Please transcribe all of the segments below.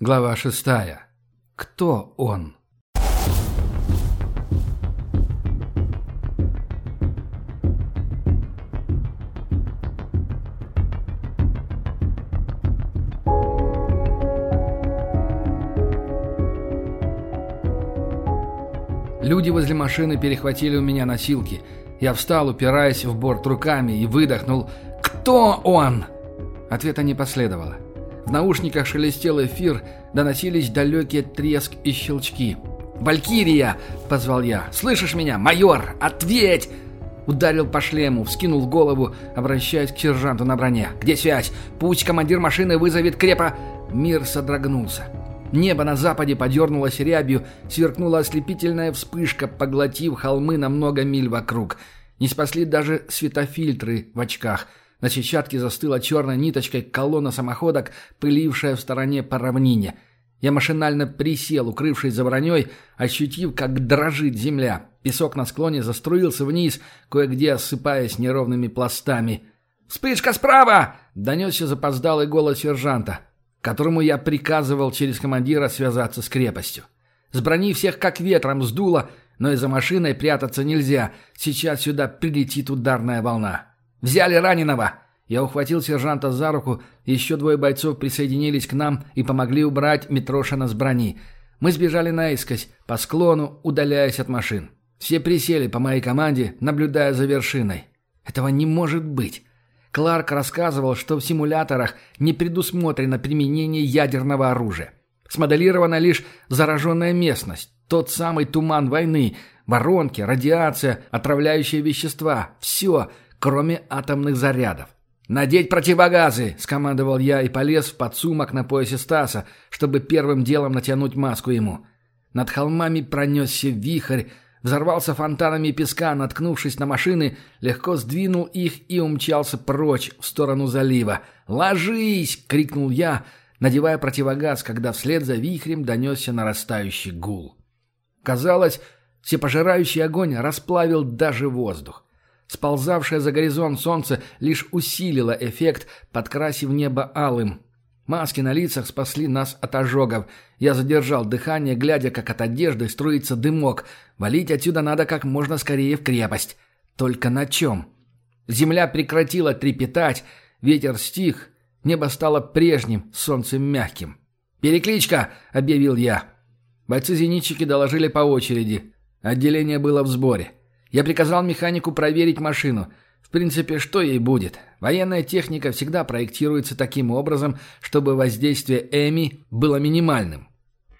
Глава шестая. Кто он? Люди возле машины перехватили у меня носилки. Я встал, упираясь в борт руками, и выдохнул «Кто он?». Ответа не последовало. В наушниках шелестел эфир, доносились далекие треск и щелчки. «Валькирия!» — позвал я. «Слышишь меня? Майор! Ответь!» Ударил по шлему, вскинул голову, обращаясь к сержанту на броне. «Где связь? Пусть командир машины вызовет крепа...» Мир содрогнулся. Небо на западе подернулось рябью, сверкнула ослепительная вспышка, поглотив холмы на много миль вокруг. Не спасли даже светофильтры в очках. На сетчатке застыла черной ниточкой колонна самоходок, пылившая в стороне по равнине. Я машинально присел, укрывшись за броней, ощутив, как дрожит земля. Песок на склоне заструился вниз, кое-где осыпаясь неровными пластами. «Вспышка справа!» — донесся запоздалый голос сержанта которому я приказывал через командира связаться с крепостью. С брони всех как ветром сдуло, но и за машиной прятаться нельзя. Сейчас сюда прилетит ударная волна. «Взяли раненого!» Я ухватил сержанта за руку, еще двое бойцов присоединились к нам и помогли убрать Митрошина с брони. Мы сбежали наискось, по склону, удаляясь от машин. Все присели по моей команде, наблюдая за вершиной. Этого не может быть. Кларк рассказывал, что в симуляторах не предусмотрено применение ядерного оружия. Смоделирована лишь зараженная местность, тот самый туман войны, воронки, радиация, отравляющие вещества. Все, кроме атомных зарядов. «Надеть противогазы!» – скомандовал я и полез в подсумок на поясе Стаса, чтобы первым делом натянуть маску ему. Над холмами пронесся вихрь, Взорвался фонтанами песка, наткнувшись на машины, легко сдвинул их и умчался прочь в сторону залива. «Ложись!» — крикнул я, надевая противогаз, когда вслед за вихрем донесся нарастающий гул. Казалось, всепожирающий огонь расплавил даже воздух. Сползавшее за горизонт солнце лишь усилило эффект, подкрасив небо алым, Маски на лицах спасли нас от ожогов. Я задержал дыхание, глядя, как от одежды струится дымок. Валить отсюда надо как можно скорее в крепость. Только на чем? Земля прекратила трепетать, ветер стих, небо стало прежним, солнцем мягким. «Перекличка!» — объявил я. Бойцы-зенитчики доложили по очереди. Отделение было в сборе. Я приказал механику проверить машину — в принципе, что ей будет? Военная техника всегда проектируется таким образом, чтобы воздействие ЭМИ было минимальным.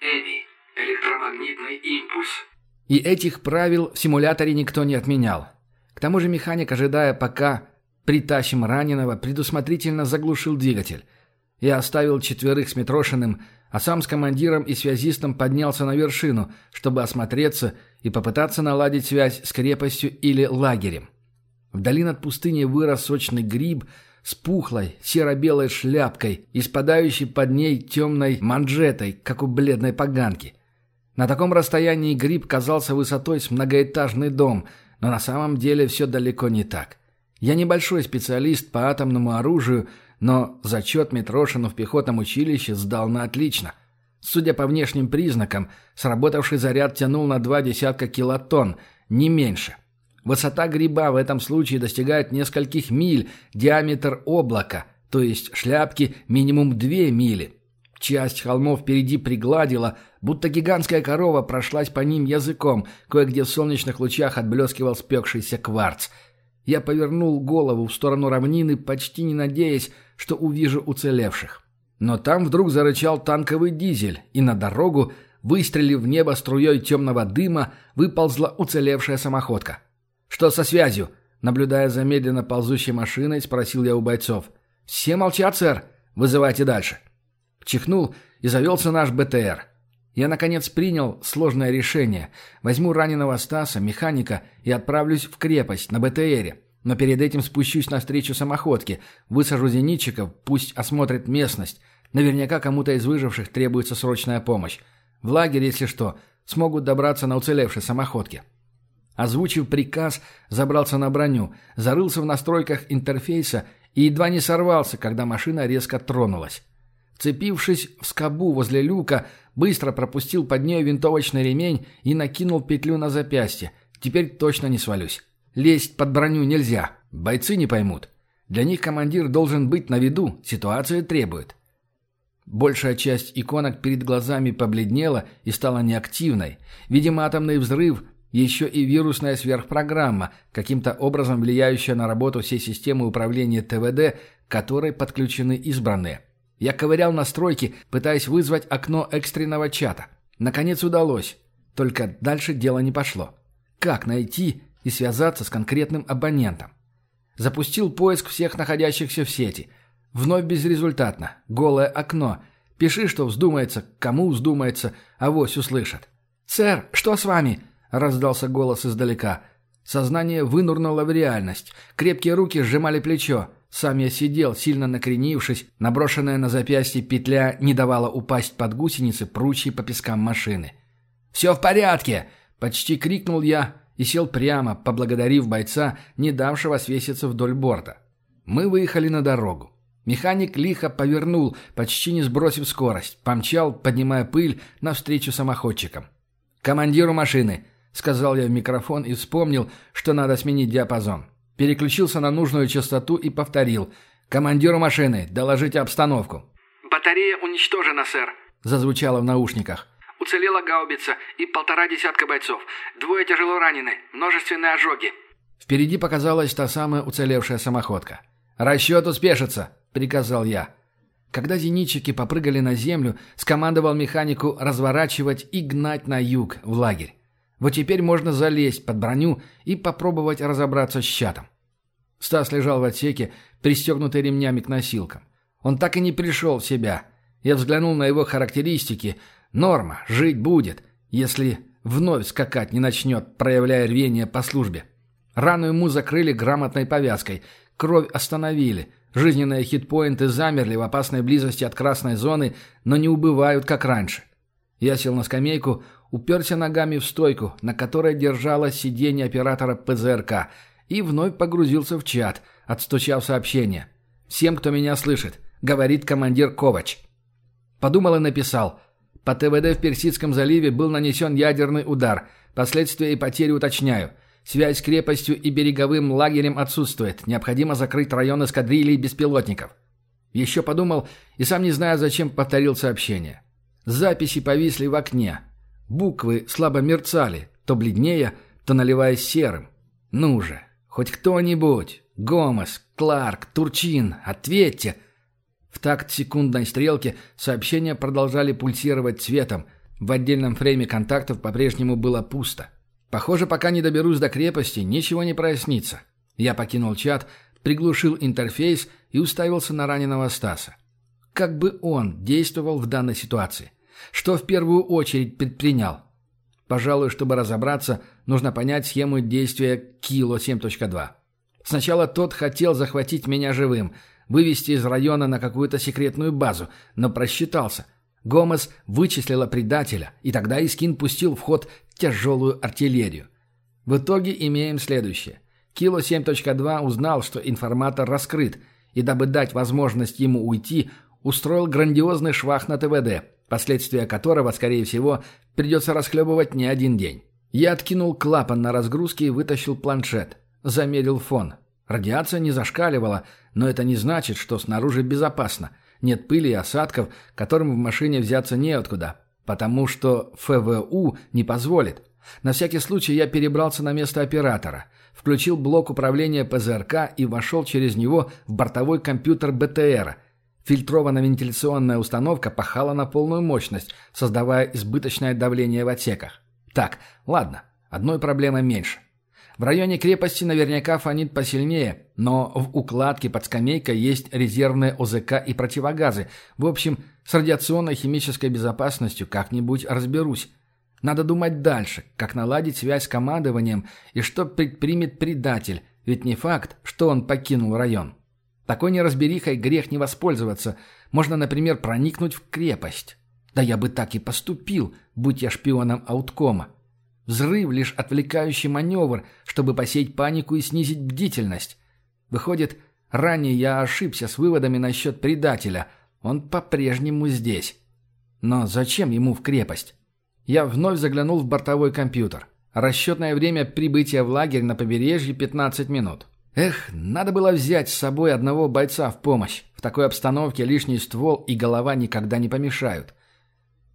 ЭМИ – электромагнитный импульс. И этих правил в симуляторе никто не отменял. К тому же механик, ожидая, пока притащим раненого, предусмотрительно заглушил двигатель. Я оставил четверых с Митрошиным, а сам с командиром и связистом поднялся на вершину, чтобы осмотреться и попытаться наладить связь с крепостью или лагерем. Вдали над пустыней вырос сочный гриб с пухлой серо-белой шляпкой и спадающей под ней темной манжетой, как у бледной поганки. На таком расстоянии гриб казался высотой с многоэтажный дом, но на самом деле все далеко не так. Я небольшой специалист по атомному оружию, но зачет Митрошину в пехотном училище сдал на отлично. Судя по внешним признакам, сработавший заряд тянул на два десятка килотонн, не меньше. Высота гриба в этом случае достигает нескольких миль, диаметр облака, то есть шляпки минимум две мили. Часть холмов впереди пригладила, будто гигантская корова прошлась по ним языком, кое-где в солнечных лучах отблескивал спекшийся кварц. Я повернул голову в сторону равнины, почти не надеясь, что увижу уцелевших. Но там вдруг зарычал танковый дизель, и на дорогу, выстрелив в небо струей темного дыма, выползла уцелевшая самоходка. «Что со связью?» Наблюдая за медленно ползущей машиной, спросил я у бойцов. «Все молчат, сэр. Вызывайте дальше». Чихнул и завелся наш БТР. Я, наконец, принял сложное решение. Возьму раненого Стаса, механика, и отправлюсь в крепость на БТРе. Но перед этим спущусь навстречу самоходке, высажу зенитчиков, пусть осмотрят местность. Наверняка кому-то из выживших требуется срочная помощь. В лагерь, если что, смогут добраться на уцелевшей самоходке. Озвучив приказ, забрался на броню, зарылся в настройках интерфейса и едва не сорвался, когда машина резко тронулась. В Вцепившись в скобу возле люка, быстро пропустил под нее винтовочный ремень и накинул петлю на запястье. Теперь точно не свалюсь. Лезть под броню нельзя. Бойцы не поймут. Для них командир должен быть на виду, ситуация требует. Большая часть иконок перед глазами побледнела и стала неактивной. Видимо, атомный взрыв – еще и вирусная сверхпрограмма, каким-то образом влияющая на работу всей системы управления ТВД, которой подключены избранные. Я ковырял настройки, пытаясь вызвать окно экстренного чата. Наконец удалось. Только дальше дело не пошло. Как найти и связаться с конкретным абонентом? Запустил поиск всех находящихся в сети. Вновь безрезультатно. Голое окно. Пиши, что вздумается, кому вздумается, а вось услышат. «Сэр, что с вами?» – раздался голос издалека. Сознание вынурнуло в реальность. Крепкие руки сжимали плечо. Сам я сидел, сильно накренившись. Наброшенная на запястье петля не давала упасть под гусеницы, пручьи по пескам машины. «Все в порядке!» – почти крикнул я, и сел прямо, поблагодарив бойца, не давшего свеситься вдоль борта. Мы выехали на дорогу. Механик лихо повернул, почти не сбросив скорость, помчал, поднимая пыль, навстречу самоходчикам. «Командиру машины!» — сказал я в микрофон и вспомнил, что надо сменить диапазон. Переключился на нужную частоту и повторил. «Командиру машины, доложите обстановку». «Батарея уничтожена, сэр», — зазвучало в наушниках. Уцелела гаубица и полтора десятка бойцов. Двое тяжело ранены, множественные ожоги». Впереди показалась та самая уцелевшая самоходка. «Расчет успешится», — приказал я. Когда зенитчики попрыгали на землю, скомандовал механику разворачивать и гнать на юг, в лагерь. Вот теперь можно залезть под броню и попробовать разобраться с чатом. Стас лежал в отсеке, пристегнутый ремнями к носилкам. Он так и не пришел в себя. Я взглянул на его характеристики, Норма, жить будет, если вновь скакать не начнет, проявляя рвение по службе. Рану ему закрыли грамотной повязкой, кровь остановили, жизненные хитпоинты замерли в опасной близости от красной зоны, но не убывают, как раньше. Я сел на скамейку, уперся ногами в стойку, на которой держалось сиденье оператора ПЗРК, и вновь погрузился в чат, отстучав сообщение. «Всем, кто меня слышит», — говорит командир Ковач. Подумал и написал — по ТВД в Персидском заливе был нанесен ядерный удар. Последствия и потери уточняю. Связь с крепостью и береговым лагерем отсутствует. Необходимо закрыть район эскадрилий беспилотников. Еще подумал и сам не зная, зачем повторил сообщение. Записи повисли в окне. Буквы слабо мерцали, то бледнее, то наливаясь серым. Ну же, хоть кто-нибудь. Гомес, Кларк, Турчин, ответьте. В такт секундной стрелки сообщения продолжали пульсировать цветом. В отдельном фрейме контактов по-прежнему было пусто. Похоже, пока не доберусь до крепости, ничего не прояснится. Я покинул чат, приглушил интерфейс и уставился на раненого Стаса. Как бы он действовал в данной ситуации? Что в первую очередь предпринял? Пожалуй, чтобы разобраться, нужно понять схему действия Кило 7.2. Сначала тот хотел захватить меня живым – вывести из района на какую-то секретную базу, но просчитался. Гомес вычислила предателя, и тогда Искин пустил в ход тяжелую артиллерию. В итоге имеем следующее. Кило 7.2 узнал, что информатор раскрыт, и дабы дать возможность ему уйти, устроил грандиозный швах на ТВД, последствия которого, скорее всего, придется расхлебывать не один день. Я откинул клапан на разгрузке и вытащил планшет. Замерил фон. Радиация не зашкаливала, но это не значит, что снаружи безопасно. Нет пыли и осадков, которым в машине взяться неоткуда, потому что ФВУ не позволит. На всякий случай я перебрался на место оператора, включил блок управления ПЗРК и вошел через него в бортовой компьютер БТРа. Фильтрованная вентиляционная установка пахала на полную мощность, создавая избыточное давление в отсеках. Так, ладно, одной проблемой меньше. В районе крепости наверняка фонит посильнее, но в укладке под скамейкой есть резервные ОЗК и противогазы. В общем, с радиационной химической безопасностью как-нибудь разберусь. Надо думать дальше, как наладить связь с командованием и что предпримет предатель, ведь не факт, что он покинул район. Такой неразберихой грех не воспользоваться. Можно, например, проникнуть в крепость. Да я бы так и поступил, будь я шпионом ауткома. Взрыв – лишь отвлекающий маневр, чтобы посеять панику и снизить бдительность. Выходит, ранее я ошибся с выводами насчет предателя. Он по-прежнему здесь. Но зачем ему в крепость? Я вновь заглянул в бортовой компьютер. Расчетное время прибытия в лагерь на побережье 15 минут. Эх, надо было взять с собой одного бойца в помощь. В такой обстановке лишний ствол и голова никогда не помешают.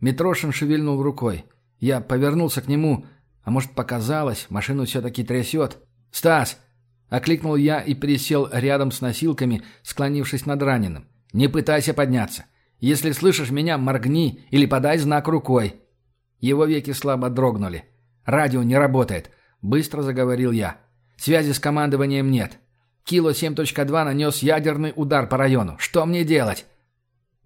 Митрошин шевельнул рукой. Я повернулся к нему. А может, показалось, машину все-таки трясет. «Стас!» — окликнул я и присел рядом с носилками, склонившись над раненым. «Не пытайся подняться. Если слышишь меня, моргни или подай знак рукой». Его веки слабо дрогнули. «Радио не работает», — быстро заговорил я. Связи с командованием нет. Кило 7.2 нанес ядерный удар по району. Что мне делать?»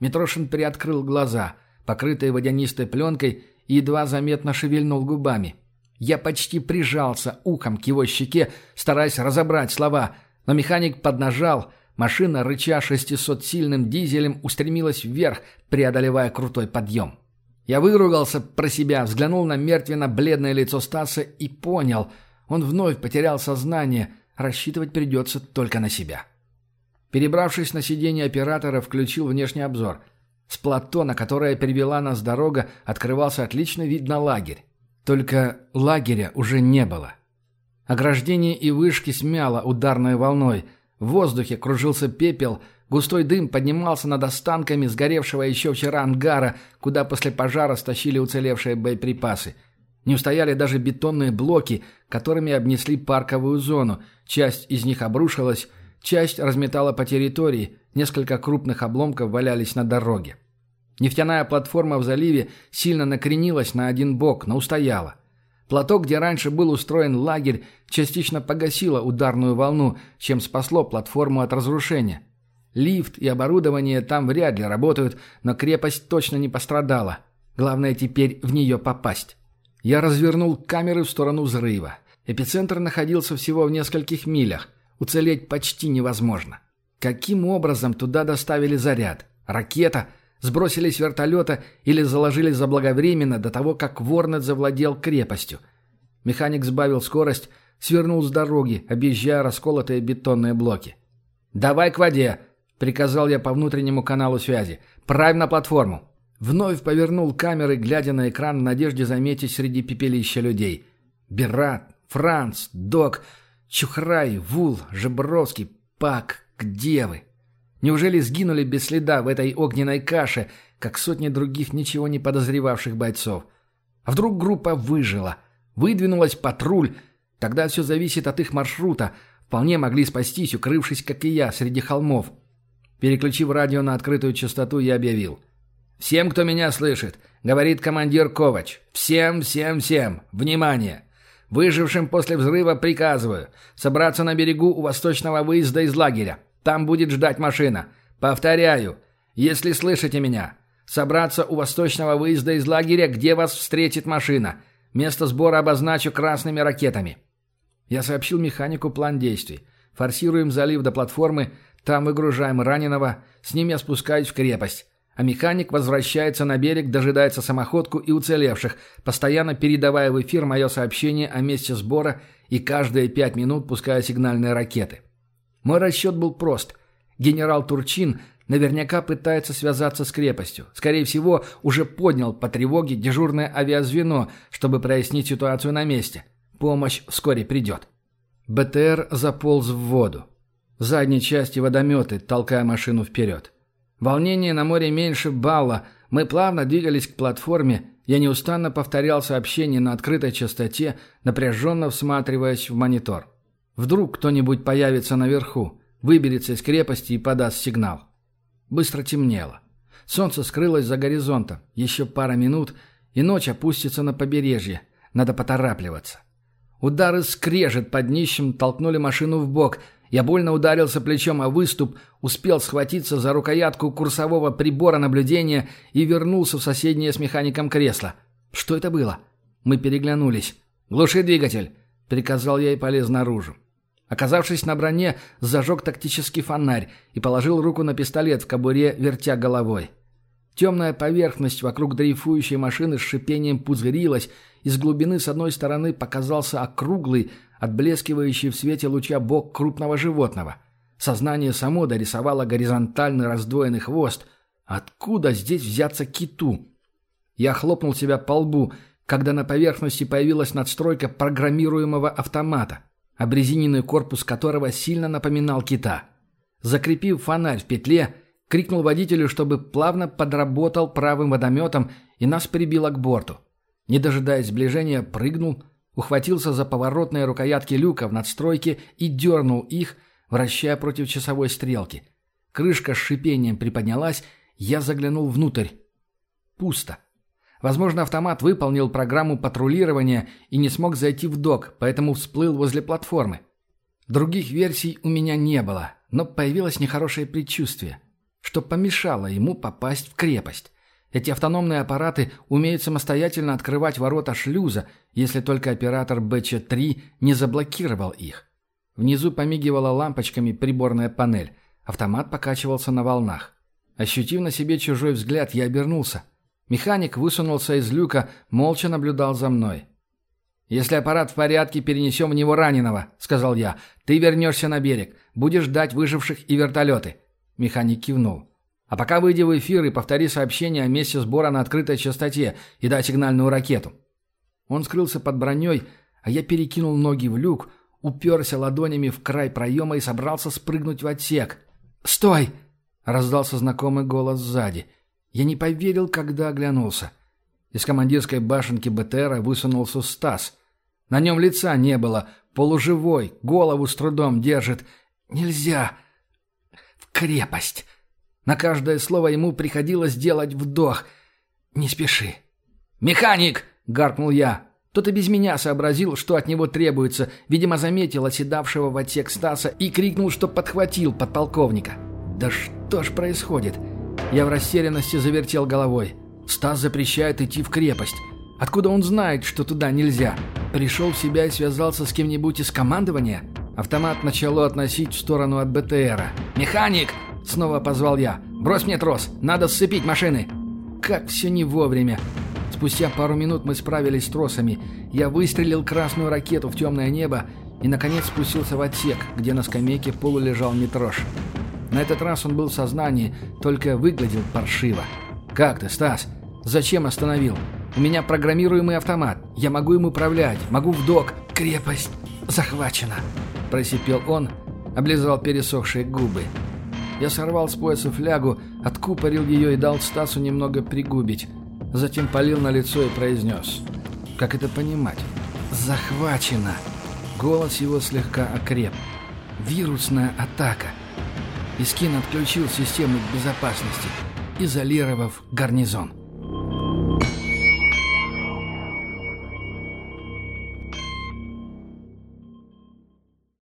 Митрошин приоткрыл глаза, покрытые водянистой пленкой, и едва заметно шевельнул губами. Я почти прижался ухом к его щеке, стараясь разобрать слова, но механик поднажал, машина, рыча 600-сильным дизелем, устремилась вверх, преодолевая крутой подъем. Я выругался про себя, взглянул на мертвенно-бледное лицо Стаса и понял — он вновь потерял сознание, рассчитывать придется только на себя. Перебравшись на сиденье оператора, включил внешний обзор. С плато, на которое перевела нас дорога, открывался отличный вид на лагерь. Только лагеря уже не было. Ограждение и вышки смяло ударной волной. В воздухе кружился пепел, густой дым поднимался над останками сгоревшего еще вчера ангара, куда после пожара стащили уцелевшие боеприпасы – не устояли даже бетонные блоки, которыми обнесли парковую зону. Часть из них обрушилась, часть разметала по территории, несколько крупных обломков валялись на дороге. Нефтяная платформа в заливе сильно накренилась на один бок, но устояла. Плато, где раньше был устроен лагерь, частично погасило ударную волну, чем спасло платформу от разрушения. Лифт и оборудование там вряд ли работают, но крепость точно не пострадала. Главное теперь в нее попасть. Я развернул камеры в сторону взрыва. Эпицентр находился всего в нескольких милях. Уцелеть почти невозможно. Каким образом туда доставили заряд? Ракета? Сбросили с вертолета или заложили заблаговременно до того, как Ворнет завладел крепостью? Механик сбавил скорость, свернул с дороги, объезжая расколотые бетонные блоки. «Давай к воде!» — приказал я по внутреннему каналу связи. «Правь на платформу!» Вновь повернул камеры, глядя на экран в надежде заметить среди пепелища людей. Берат, Франц, Док, Чухрай, Вул, Жебровский, Пак, где вы? Неужели сгинули без следа в этой огненной каше, как сотни других ничего не подозревавших бойцов? А вдруг группа выжила? Выдвинулась патруль? Тогда все зависит от их маршрута. Вполне могли спастись, укрывшись, как и я, среди холмов. Переключив радио на открытую частоту, я объявил — «Всем, кто меня слышит», — говорит командир Ковач. «Всем, всем, всем! Внимание! Выжившим после взрыва приказываю собраться на берегу у восточного выезда из лагеря. Там будет ждать машина. Повторяю, если слышите меня, собраться у восточного выезда из лагеря, где вас встретит машина. Место сбора обозначу красными ракетами». Я сообщил механику план действий. Форсируем залив до платформы, там выгружаем раненого, с ним я спускаюсь в крепость а механик возвращается на берег, дожидается самоходку и уцелевших, постоянно передавая в эфир мое сообщение о месте сбора и каждые пять минут пуская сигнальные ракеты. Мой расчет был прост. Генерал Турчин наверняка пытается связаться с крепостью. Скорее всего, уже поднял по тревоге дежурное авиазвено, чтобы прояснить ситуацию на месте. Помощь вскоре придет. БТР заполз в воду. В задней части водометы, толкая машину вперед. Волнение на море меньше балла. Мы плавно двигались к платформе. Я неустанно повторял сообщение на открытой частоте, напряженно всматриваясь в монитор. Вдруг кто-нибудь появится наверху, выберется из крепости и подаст сигнал. Быстро темнело. Солнце скрылось за горизонтом. Еще пара минут, и ночь опустится на побережье. Надо поторапливаться. Удары скрежет под днищем толкнули машину в бок – я больно ударился плечом о выступ, успел схватиться за рукоятку курсового прибора наблюдения и вернулся в соседнее с механиком кресло. Что это было? Мы переглянулись. «Глуши двигатель!» — приказал я и полез наружу. Оказавшись на броне, зажег тактический фонарь и положил руку на пистолет в кобуре, вертя головой. Темная поверхность вокруг дрейфующей машины с шипением пузырилась, из глубины с одной стороны показался округлый, отблескивающий в свете луча бок крупного животного. Сознание само дорисовало горизонтальный раздвоенный хвост, Откуда здесь взяться киту? Я хлопнул себя по лбу, когда на поверхности появилась надстройка программируемого автомата, обрезиненный корпус которого сильно напоминал кита. Закрепив фонарь в петле, крикнул водителю, чтобы плавно подработал правым водометом и нас прибило к борту. Не дожидаясь сближения, прыгнул, ухватился за поворотные рукоятки люка в надстройке и дернул их, вращая против часовой стрелки. Крышка с шипением приподнялась, я заглянул внутрь. Пусто. Возможно, автомат выполнил программу патрулирования и не смог зайти в док, поэтому всплыл возле платформы. Других версий у меня не было, но появилось нехорошее предчувствие, что помешало ему попасть в крепость. Эти автономные аппараты умеют самостоятельно открывать ворота шлюза, если только оператор БЧ-3 не заблокировал их. Внизу помигивала лампочками приборная панель. Автомат покачивался на волнах. Ощутив на себе чужой взгляд, я обернулся. Механик высунулся из люка, молча наблюдал за мной. «Если аппарат в порядке, перенесем в него раненого», — сказал я. «Ты вернешься на берег. Будешь ждать выживших и вертолеты». Механик кивнул. «А пока выйди в эфир и повтори сообщение о месте сбора на открытой частоте и дай сигнальную ракету». Он скрылся под броней, а я перекинул ноги в люк, уперся ладонями в край проема и собрался спрыгнуть в отсек. «Стой!» — раздался знакомый голос сзади. Я не поверил, когда оглянулся. Из командирской башенки БТРа высунулся Стас. На нем лица не было, полуживой, голову с трудом держит. «Нельзя! В крепость!» На каждое слово ему приходилось делать вдох. «Не спеши!» «Механик!» — гаркнул я. Тот и без меня сообразил, что от него требуется, видимо, заметил оседавшего в отсек Стаса и крикнул, что подхватил подполковника. «Да что ж происходит?» Я в растерянности завертел головой. Стас запрещает идти в крепость. Откуда он знает, что туда нельзя? Пришел в себя и связался с кем-нибудь из командования? Автомат начало относить в сторону от БТРа. «Механик!» — снова позвал я. «Брось мне трос! Надо сцепить машины!» Как все не вовремя. Спустя пару минут мы справились с тросами. Я выстрелил красную ракету в темное небо и, наконец, спустился в отсек, где на скамейке полулежал Митрош. На этот раз он был в сознании, только выглядел паршиво. «Как ты, Стас? Зачем остановил? У меня программируемый автомат. Я могу им управлять, могу в док. Крепость захвачена!» Просипел он, облизал пересохшие губы. Я сорвал с пояса флягу, откупорил ее и дал Стасу немного пригубить. Затем полил на лицо и произнес. «Как это понимать?» «Захвачено!» Голос его слегка окреп. «Вирусная атака!» Искин отключил систему безопасности, изолировав гарнизон.